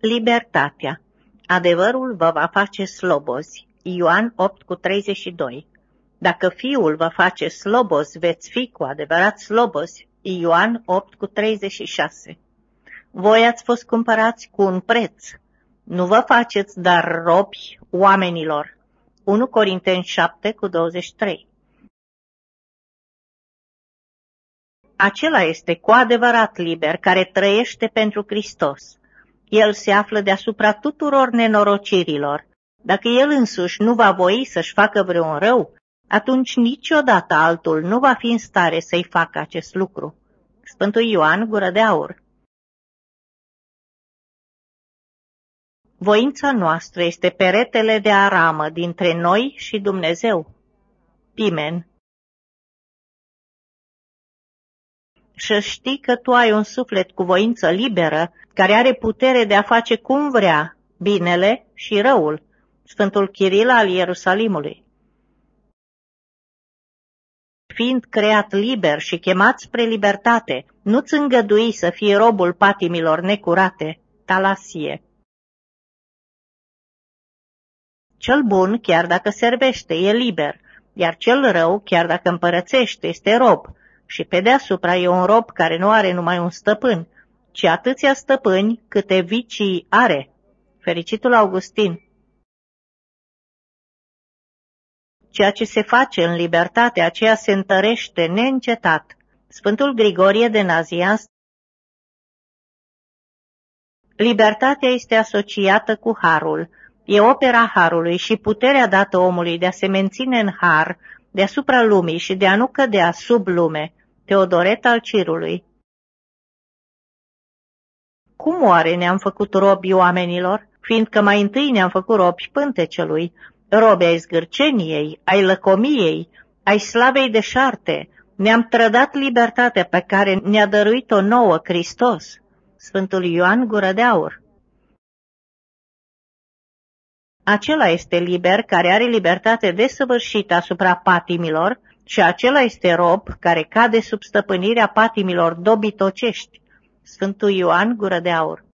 Libertatea. Adevărul vă va face slobozi. Ioan 8 cu 32. Dacă Fiul vă face slobozi, veți fi cu adevărat slobozi. Ioan 8 cu 36. Voi ați fost cumpărați cu un preț. Nu vă faceți dar robi oamenilor. 1 Corinteni 7 cu 23. Acela este cu adevărat liber care trăiește pentru Hristos. El se află deasupra tuturor nenorocirilor. Dacă el însuși nu va voi să-și facă vreun rău, atunci niciodată altul nu va fi în stare să-i facă acest lucru. Sfântul Ioan, gură de aur. Voința noastră este peretele de aramă dintre noi și Dumnezeu. Pimen Și știi că tu ai un suflet cu voință liberă, care are putere de a face cum vrea, binele și răul. Sfântul Chiril al Ierusalimului. Fiind creat liber și chemat spre libertate, nu-ți îngădui să fii robul patimilor necurate. Talasie Cel bun, chiar dacă servește, e liber, iar cel rău, chiar dacă împărățește, este rob, și pe deasupra e un rob care nu are numai un stăpân, ci atâția stăpâni câte vicii are. Fericitul Augustin Ceea ce se face în libertate, aceea se întărește neîncetat. Sfântul Grigorie de Nazianz Libertatea este asociată cu harul, E opera harului și puterea dată omului de a se menține în har deasupra lumii și de a nu cădea sub lume. Teodoret al Cirului Cum oare ne-am făcut robi oamenilor, fiindcă mai întâi ne-am făcut robi pântecelui, robi ai zgârceniei, ai lăcomiei, ai slavei de șarte, ne-am trădat libertatea pe care ne-a dăruit-o nouă Hristos. Sfântul Ioan Gură de Aur acela este liber care are libertate desăvârșită asupra patimilor și acela este rob care cade sub stăpânirea patimilor dobitocești. Sfântul Ioan Gură de Aur